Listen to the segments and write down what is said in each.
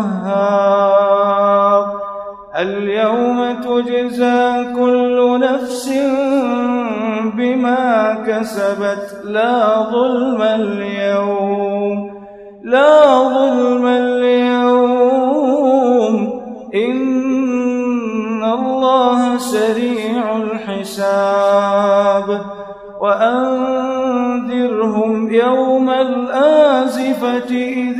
القهار. اليوم تجزى كل نفس بما كسبت. لا ظلم اليوم لا ظلم اليوم. إن الله سريع الحساب. وأنذرهم يوم الآزفة إذ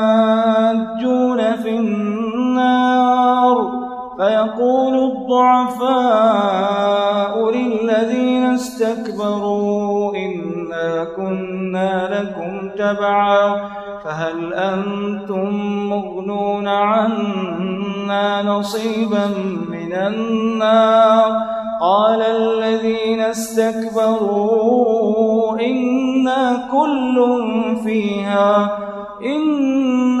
فيقول الضعفاء للذين استكبروا إنا كنا لكم تبعا فهل أنتم مغنون عنا نصيبا من النار قال الذين استكبروا إنا كل فيها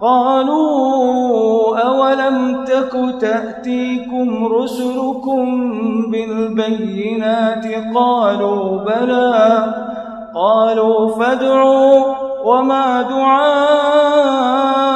قالوا أولم تك تأتيكم رسلكم بالبينات قالوا بلى قالوا فادعوا وما دعاء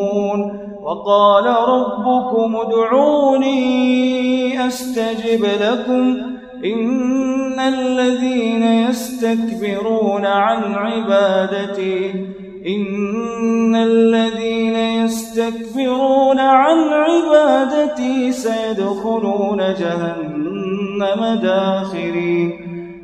وقال ربكم ادعوني أستجب لكم إن الذين يستكبرون عن عبادتي إن الذين يستكبرون عن عبادتي سيدخلون جهنم داخرين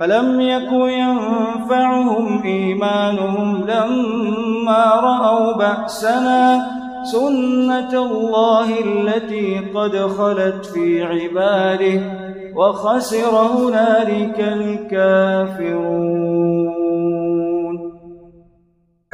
فلم يك ينفعهم إيمانهم لما رأوا بأسنا سنة الله التي قد خلت في عباده وخسر هنالك الكافرون.